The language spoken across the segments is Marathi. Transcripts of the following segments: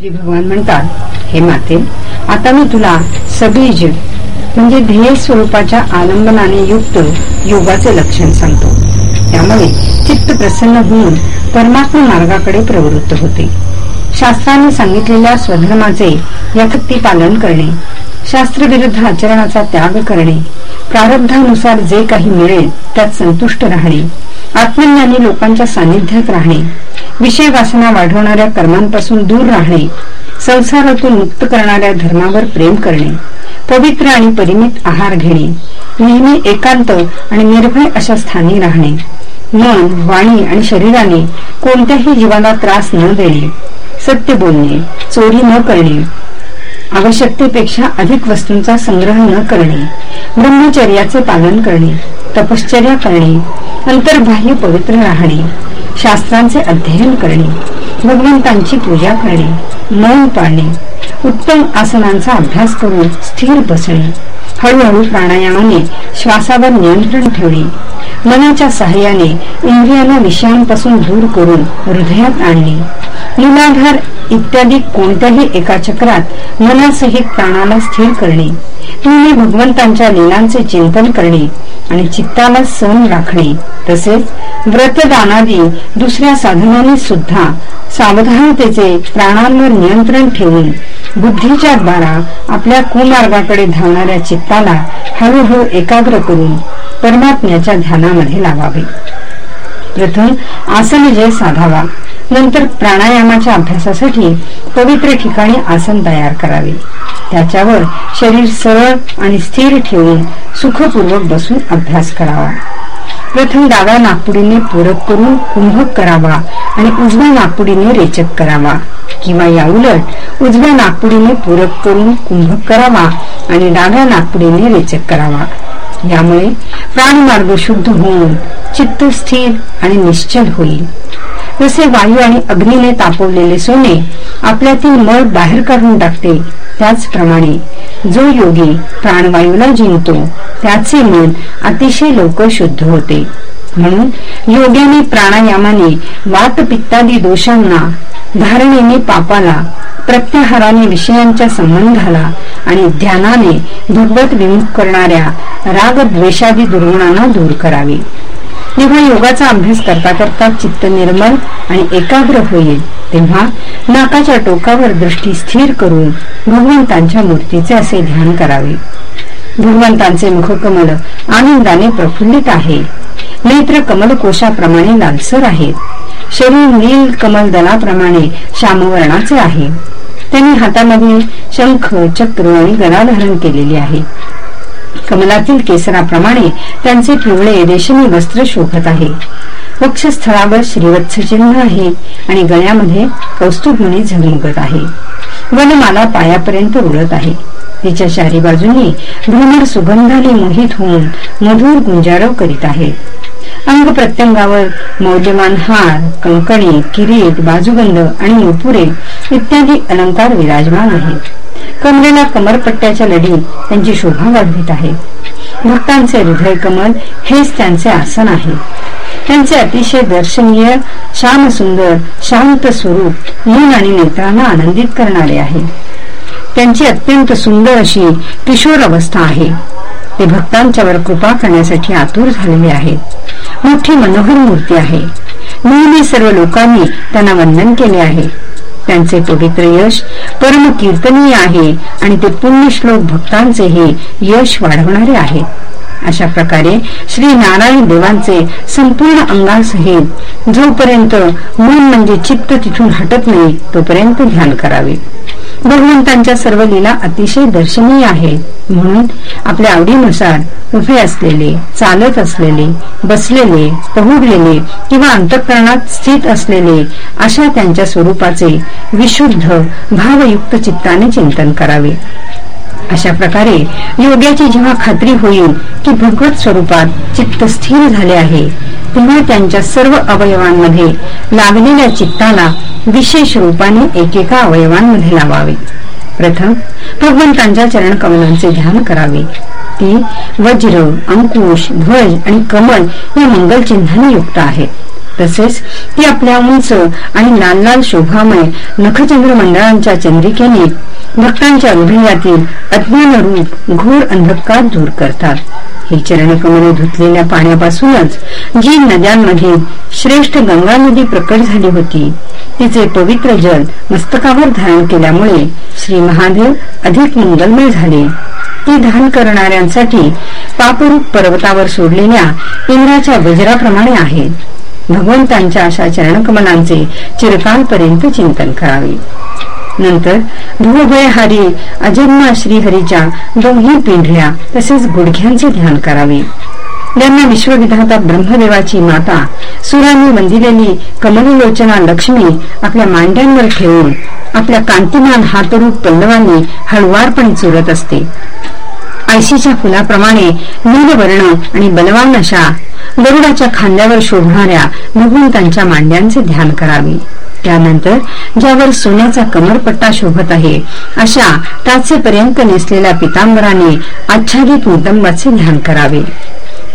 श्री भगवान म्हणतात हे माते आता मी तुला सबीज म्हणजे ध्येय स्वरूपाच्या आलंबनाने युक्त योगाचे लक्षण सांगतो. त्यामुळे चित्त प्रसन्न होऊन परमात्मा मार्गाकडे प्रवृत्त होते. शास्त्राने सांगितलेल्या स्वधर्माचे यथक्ती पालन करणे शास्त्रविरुद्ध आचरणाचा त्याग करणे प्रारब्धानुसार जे काही मिळेल त्यात संतुष्ट राहणे आत्मज्ञानी लोकांच्या सानिध्यात राहणे विषय वासना वाढवणाऱ्या कर्मांपासून दूर राहणे संसारातून मुक्त करणाऱ्या धर्मावर प्रेम करणे पवित्र आणि परिमित आहार घेणे नेहमी एकांत आणि निर्भय अशा स्थानी राहणे मन वाणी आणि शरीराने कोणत्याही जीवाला त्रास न देणे सत्य बोलणे चोरी न करणे आवश्यकतेपेक्षा अधिक वस्तूंचा संग्रह न करणे ब्रह्मचर्याचे पालन करणे तपश्चर्या करणे अंतर्बाह्य पवित्र राहणे शास्त्रांचे अध्ययन करणे भगवंतांची पूजा करणे मौन पाळणे उत्तम आसनांचा अभ्यास करून स्थिर बसणे हळूहळू प्राणायामाने श्वासावर नियंत्रण ठेवणे मनाच्या सहाय्याने इंद्रियांना विषयांपासून दूर करून हृदयात आणणे निलाधार इत्यादी कोणत्याही एका चक्रात मनासहित प्राणाला स्थिर करणे तुम्ही भगवंतांच्या लिलांचे चिंतन करणे आणि चित्ताला सण राखणे तसेच व्रतदानादी दुसऱ्या साधनांनी सुद्धा सावधानतेचे प्राणांवर नियंत्रण ठेवून बुद्धीच्या द्वारा आपल्या कुमार्गाकडे धावणाऱ्या चित्ताला हळूहळू एकाग्र करून परमात्म्याच्या ध्यानामध्ये लावावे. प्रथम आसनजय साधावा. नंतर प्राणायामाच्या अभ्यासासाठी पवित्र ठिकाणी आसन तयार करावे. त्याच्यावर शरीर सरळ आणि स्थिर ठेवून सुखपूर्वक बसून अभ्यास करावा. प्रथम डाव्या नागपुडीने पूरक करून कुंभक करावा आणि उजव्या नागपुडीने रेचक करावा. किंवा या उलट उजव्या नागपुडीने पूरक करून कुंभक करावा आणि डाव्या नागपुडीने रेचक करावा. यामुळे प्राणमार्ग शुद्ध होऊन चित्त स्थिर आणि निश्चल होईल. जसे वायू आणि अग्नीने तापवलेले सोने आपल्यातील मळ बाहेर काढून टाकते त्याचप्रमाणे जो योगी प्राणवायूला जिंकतो त्याचे मन अतिशय लवकर शुद्ध होते. म्हणून योग्याने प्राणायामाने वात पित्तादी दोषांना धारणेने पापाला प्रत्याहाराने विषयांच्या संबंधाला आणि ध्यानाने भगवत विमुख करणाऱ्या राग द्वेषादी दुर्गुणांना दूर करावे. जेव्हा योगाचा अभ्यास करता करता चित्त निर्मल आणि एकाग्र होईल तेव्हा नाकाच्या टोकावर दृष्टी स्थिर करून भगवंतांच्या मूर्तीचे असे ध्यान करावे. भगवंतांचे मुखकमल आनंदाने प्रफुल्लित आहे. नेत्र कमल कोशाप्रमाणे लालसर आहेत शरीर नील कमल दलाप्रमाणे श्यामवर्णाचे आहे. त्यांनी हातामध्ये शंख चक्र आणि गदा धारण केलेली आहे. कमलातील केसराप्रमाणे त्यांचे पिवळे रेशमी वस्त्र शोभत आहे. वक्षस्थळावर श्रीवत्स चिन्ह आहे आणि गळ्यामध्ये कौस्तुभमणी झगमगत आहे. वनमाला पायापर्यंत रुळत आहे. तिच्या चारी बाजूंनी भ्रमर सुगंधाने मोहित होऊन मधुर गुंजारव करीत आहे. अंग प्रत्यंगावर मौल्यमान हार कंकणी किरीट बाजूगंध आणि नुपुरे इत्यादी अलंकार विराजमान आहेत. कमरेला कमरपट्ट्याच्या लढी त्यांची शोभा वाढवित आहे. भक्तांचे हृदय कमल हेच त्यांचे आसन आहे. त्यांचे अतिशय दर्शनीय श्याम सुंदर शांत स्वरूप मन आणि नेत्रांना आनंदित करणारे आहे. त्यांची अत्यंत सुंदर अशी किशोर अवस्था आहे. ते भक्तांच्यावर कृपा करण्यासाठी आतुर झालेले आहेत. मोठी मनोहर मूर्ती आहे. नेहमी सर्व लोकांनी त्यांना वंदन केले आहे. त्यांचे पवित्र यश परम कीर्तनीय आहे आणि ते पुण्य श्लोक भक्तांचे हे यश वाढवणारे आहे अशा प्रकारे श्री नारायण देवांचे संपूर्ण अंगासहित जोपर्यंत मन म्हणजे चित्त तिथून हटत नाही तोपर्यंत ध्यान करावे. भगवंतांच्या सर्व लीला अतिशय दर्शनीय आहेत. म्हणून आपल्या आवडीनुसार उभे असलेले चालत असलेले बसलेले पहुडलेले किंवा अंतकरणात स्थित असलेले अशा त्यांच्या स्वरूपाचे विशुद्ध भावयुक्त चित्ताने चिंतन करावे. अशा प्रकारे योग्याची जेव्हा खात्री होईल की भगवत स्वरूपात चित्त स्थिर झाले आहे तुम्ही त्यांच्या सर्व अवयवांमध्ये लागलेल्या चित्ताला विशेष रूपाने एकेका अवयवांमध्ये लावावे. प्रथम भगवंतांच्या चरण कमलांचे ध्यान करावे. ती वज्र अंकुश ध्वज आणि कमल या मंगल चिन्हाने युक्त आहेत तसेच ती आपल्या उंच आणि लाल लाल शोभामय नखचंद्र मंडळांच्या चंद्रिकेने भक्तांच्या हृदयातील अज्ञान रूप घोर अंधकार दूर करतात. ही चरणकमले धुतलेल्या पाण्यापासूनच जी नद्यांमध्ये श्रेष्ठ गंगा नदी प्रकट झाली होती तिचे पवित्र जल मस्तकावर धारण केल्यामुळे श्री महादेव अधिक मंगलमय झाले. ती धान करणाऱ्यांसाठी पापरूप पर्वतावर सोडलेल्या इंद्राच्या वज्राप्रमाणे आहेत भगवंतांच्या अशा चरणकमलांचे चिरकालपर्यंत चिंतन करावे. नंतर भूभय हरी अजन्मा श्रीहरीच्या दोन्ही पिंढऱ्या तसेच गुडघ्यांचे ध्यान करावे. त्यांना विश्वविधाता ब्रह्मदेवाची माता सुराने वंदिलेली कमललोचना लक्ष्मी आपल्या मांड्यांवर ठेवून आपल्या कांतिमान हातरूप पल्लवांनी हळवारपणे चुरत असते. आयशीच्या फुलाप्रमाणे नीलवर्ण आणि बलवान अशा गरुडाच्या खांद्यावर शोभणाऱ्या भगवंतांच्या मांड्यांचे ध्यान करावे. त्यानंतर ज्यावर सोन्याचा कमरपट्टा शोभत आहे अशा टाचेपर्यंत नेसलेल्या पितांबराने आच्छादित नितंबाचे ध्यान करावे.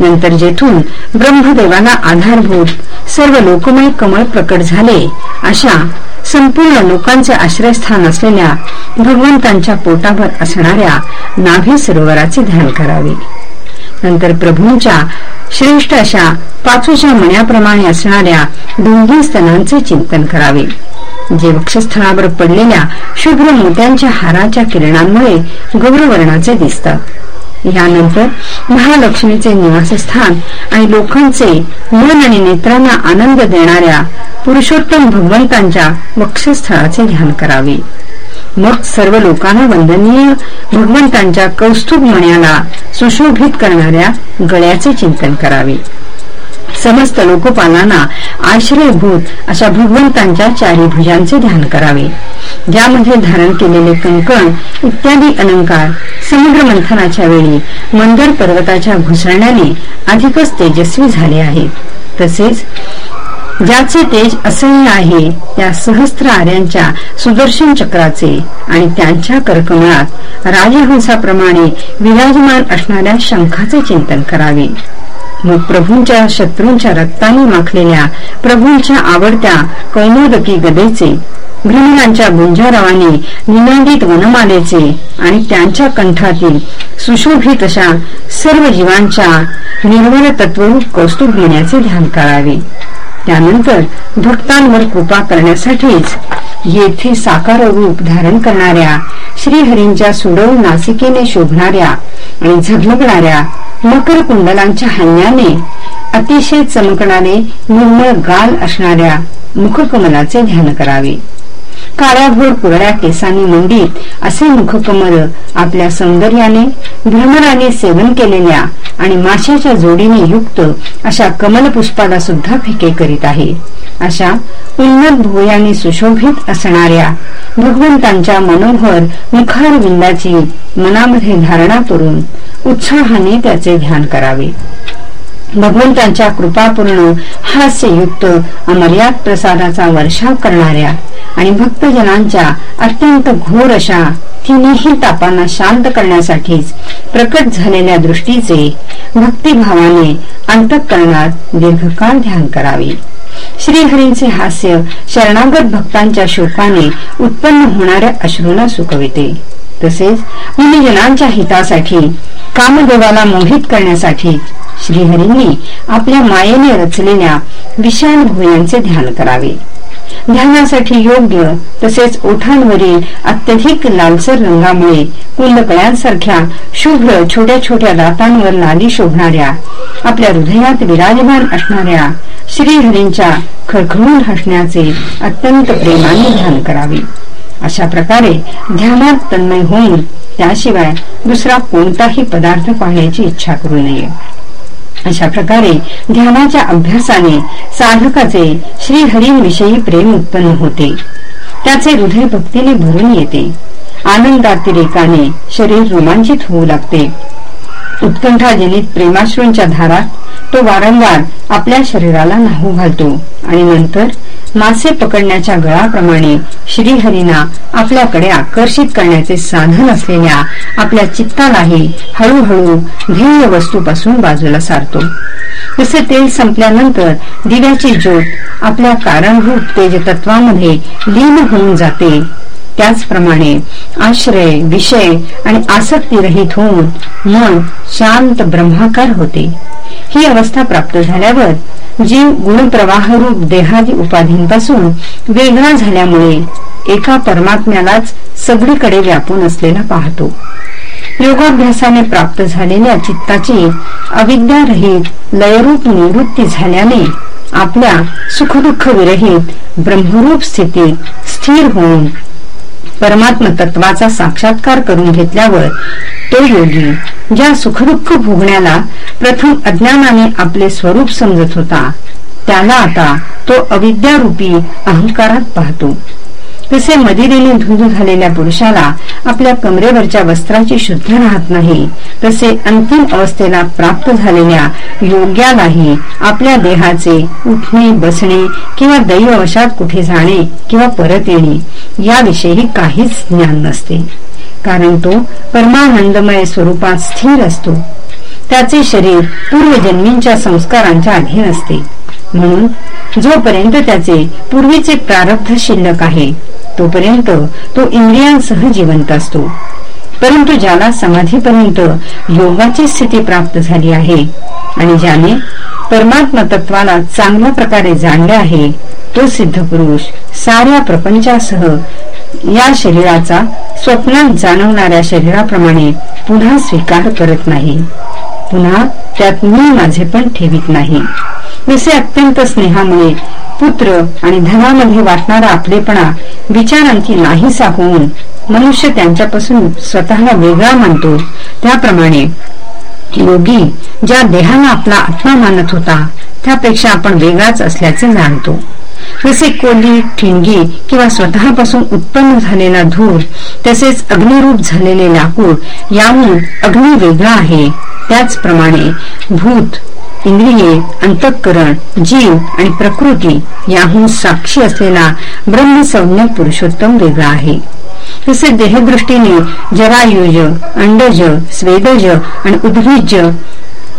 नंतर जेथून ब्रह्मदेवाला आधारभूत सर्व लोकमय कमळ प्रकट झाले अशा संपूर्ण लोकांचे आश्रयस्थान असलेल्या भगवंतांच्या पोटावर असणाऱ्या नाभी सरोवराचे ध्यान करावे. नंतर प्रभूंच्या श्रेष्ठ अशा पाचूच्या मण्याप्रमाणे असणाऱ्या दोन्ही स्तनांचे चिंतन करावे. जे वक्षस्थळावर पडलेल्या शुभ्र मोत्यांच्या हाराच्या किरणांमुळे गौरवर्णाचे दिसतात. यानंतर महालक्ष्मीचे निवासस्थान आणि लोकांचे मन आणि नेत्रांना आनंद देणाऱ्या पुरुषोत्तम भगवंतांच्या वक्षस्थळाचे ध्यान करावे. मग सर्व लोकांना वंदनीय भगवंतांच्या कौस्तुभ मण्याला सुशोभित करणाऱ्या गळ्याचे चिंतन करावे. समस्त लोकपालांना आश्रयभूत अशा भगवंतांच्या चारी भुजांचे ध्यान करावे. ज्यामध्ये धारण केलेले कंकण इत्यादी अलंकार समुद्र मंथनाच्या वेळी मंदर पर्वताच्या घुसळण्याने अधिकच तेजस्वी झाले आहेत. तसेच ज्याचे तेज असह्य आहे त्या सहस्त्र आर्यांच्या सुदर्शन चक्राचे आणि त्यांच्या कर्कमळात राजहंसाप्रमाणे विराजमान असणाऱ्या शंखाचे चिंतन करावे. मग प्रभूंच्या शत्रूंच्या रक्ताने माखलेल्या प्रभूंच्या आवडत्या कौमोदकी गदेचे भ्रमणांच्या गुंजारावाने निनादित वनमालेचे आणि त्यांच्या कंठातील सुशोभित अशा सर्व जीवांच्या निर्मळ तत्वरूप कौस्तुभ घेण्याचे ध्यान करावे. त्यानंतर भक्तांवर कृपा करण्यासाठीच येथे साकार रूप धारण करणाऱ्या श्रीहरींच्या सुडव नासिकेने शोभणाऱ्या आणि झगमगणाऱ्या मकर कुंडलांच्या हल्ल्याने अतिशय चमकणारे निर्मळ गाल असणाऱ्या मुखकमलाचे ध्यान करावे. काळ्याभोर कुरड्या केसांनी मुंडीत असे मुखकमल आपल्या सौंदर्याने भ्रमराने सेवन केलेल्या आणि माशाच्या जोडीने युक्त अशा कमलपुष्पाला सुद्धा फिके करीत आहे. अशा उन्नत भुवयाने सुशोभित असणाऱ्या भगवंतांच्या मनोहर मुखार विंदाची मनामध्ये धारणा करून उत्साहाने त्याचे ध्यान करावे. भगवंतांच्या कृपापूर्ण हास्ययुक्त अमर्याद प्रसादाचा वर्षाव करणाऱ्या आणि भक्तजनांच्या अत्यंत घोर अशा तिन्ही तापांना शांत करण्यासाठीच प्रकट झालेल्या दृष्टीचे भक्तिभावाने अंतकरणात दीर्घकाळ ध्यान करावे. श्रीहरींचे हास्य शरणागत भक्तांच्या शोकाने उत्पन्न होणाऱ्या अश्रूंना सुकविते. तसेच मुनिजनांच्या हितासाठी कामदेवाला मोहित करण्यासाठी श्रीहरींनी आपल्या मायेने रचलेल्या विशाल भुयांचे ध्यान करावे. ध्यानासाठी योग्य तसेच ओठांवरील अत्यधिक लालसर रंगामुळे कुंदकळ्यांसारख्या शुभ्र छोट्या छोट्या दातांवर लाली शोभणाऱ्या आपल्या हृदयात विराजमान असणाऱ्या श्रीहरींच्या खळखळून हसण्याचे अत्यंत प्रेमाने ध्यान करावे. अशा प्रकारे ध्यानात तन्मय होऊन त्याशिवाय दुसरा कोणताही पदार्थ पाहण्याची इच्छा करू नये. अशा प्रकारे ध्यानाच्या अभ्यासाने साधकाचे श्रीहरींविषयी प्रेम उत्पन्न होते. त्याचे हृदय भक्तीने भरून येते. आनंदातिरेकाने शरीर रोमांचित होऊ लागते. उत्कंठाजनित प्रेमाश्रूंच्या धारात तो वारंवार आपल्या शरीराला नाहू घालतो आणि नंतर मासे पकडण्याच्या गळाप्रमाणे श्रीहरीना आपल्याकडे आकर्षित करण्याचे साधन असलेल्या आपल्या चित्तालाही हळूहळू ध्येय वस्तूपासून बाजूला सारतो. जसे तेल संपल्यानंतर दिव्याची ज्योत आपल्या कारणभूत तेज तत्वामध्ये लीन होऊन जाते. त्याचप्रमाणे आश्रय विषय आणि आसक्तीरहित होऊन मन शांत ब्रह्माकार होते. ही अवस्था प्राप्त झाल्यावर जीव गुणप्रवाह रूप देहादी उपाधींपासून वेगळा झाल्यामुळे एका परमात्म्यालाच सगळीकडे व्यापून असलेला पाहतो. योगाभ्यासाने प्राप्त झालेल्या चित्ताची अविद्यारहित लयरूप निवृत्ती झाल्याने आपल्या सुखदुःख विरहित ब्रह्मरूप स्थितीत स्थिर होऊन परमात्म तत्वाचा साक्षात्कार करून घेतल्यावर तो योगी ज्या सुखदुःख भोगण्याला प्रथम अज्ञानाने आपले स्वरूप समजत होता त्याला आता तो अविद्यारूपी अहंकारात पाहतो. तसे मदिरेने धुंद झालेल्या पुरुषाला आपल्या कमरेवरच्या वस्त्राची शुद्ध राहत नाही तसे अंतिम अवस्थेला प्राप्त झालेल्या योग्यालाही आपल्या देहाचे उठणे बसणे किंवा दैववशात कुठे जाणे किंवा परत येणे याविषयी काहीच ज्ञान नसते. कारण तो परमानंदमय स्वरूपात स्थिर असतो. त्याचे शरीर पूर्वजन्मींच्या संस्कारांच्या अधीन असते. म्हणून जोपर्यंत त्याचे पूर्वीचे प्रारब्ध शिल्लक आहे तोपर्यंत तो इंद्रियांसह जिवंत असतो. परंतु ज्याला समाधीपर्यंत योगाची स्थिती प्राप्त झाली आहे आणि ज्याने परमात्मा तत्वाला चांगल्या प्रकारे जाणले आहे तो सिद्ध पुरुष साऱ्या प्रपंचासह या शरीराचा स्वप्नात जाणवणाऱ्या शरीराप्रमाणे पुन्हा स्वीकार करत नाही. पुन्हा त्यात मी माझे पण ठेवित नाही. जसे अत्यंत स्नेहामुळे पुत्र आणि धनामध्ये वाटणारा आपलेपणा विचारांची नाहीसा होऊन मनुष्य त्यांच्यापासून स्वतःला वेगळा मानतो. त्याप्रमाणे योगी ज्या देहाला आपला आत्मा मानत होता त्यापेक्षा आपण वेगळाच असल्याचे जाणतो. जसे कोली ठिणगी किंवा स्वतःपासून उत्पन्न झालेला धूर तसेच अग्निरूप झालेले लाकूड याहून अग्नी वेगळा आहे. त्याचप्रमाणे भूत इंद्रिये अंतःकरण जीव आणि प्रकृती याहून साक्षी असलेला ब्रह्मसंज्ञ पुरुषोत्तम वेगळा आहे. तसे देहदृष्टीने जरायुज अंडज स्वेदज आणि उद्भिज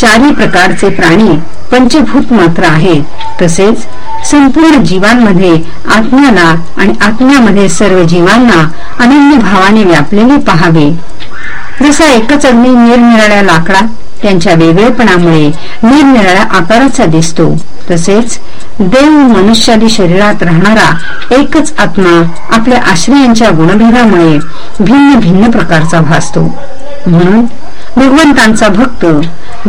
चारही प्रकारचे प्राणी पंचभूत मात्र आहेत तसेच संपूर्ण जीवांमध्ये आत्म्याला आणि आत्म्यामध्ये सर्व जीवांना अनन्य भावाने व्यापलेले पहावे. जसा एकच अग्नी निरनिराळ्या लाकडात त्यांच्या वेगळेपणामुळे निरनिराळ्या आकाराचा दिसतो तसेच देव मनुष्यादी शरीरात राहणारा एकच आत्मा आपल्या आश्रयांच्या गुणभेदामुळे भिन्न भिन्न प्रकारचा भासतो. म्हणून भगवंतांचा भक्त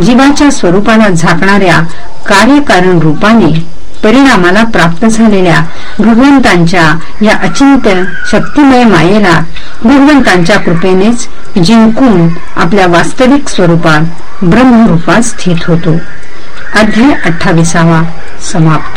जीवाच्या स्वरूपाला झाकणाऱ्या कार्यकारण रूपाने परिणामाला प्राप्त झालेल्या भगवंतांच्या या अचिंत्य शक्तिमय मायेला भगवंतांच्या कृपेनेच जिंकून आपल्या वास्तविक स्वरूपात ब्रह्मरूपात स्थित होतो. अध्याय अठ्ठावीसावा समाप्त.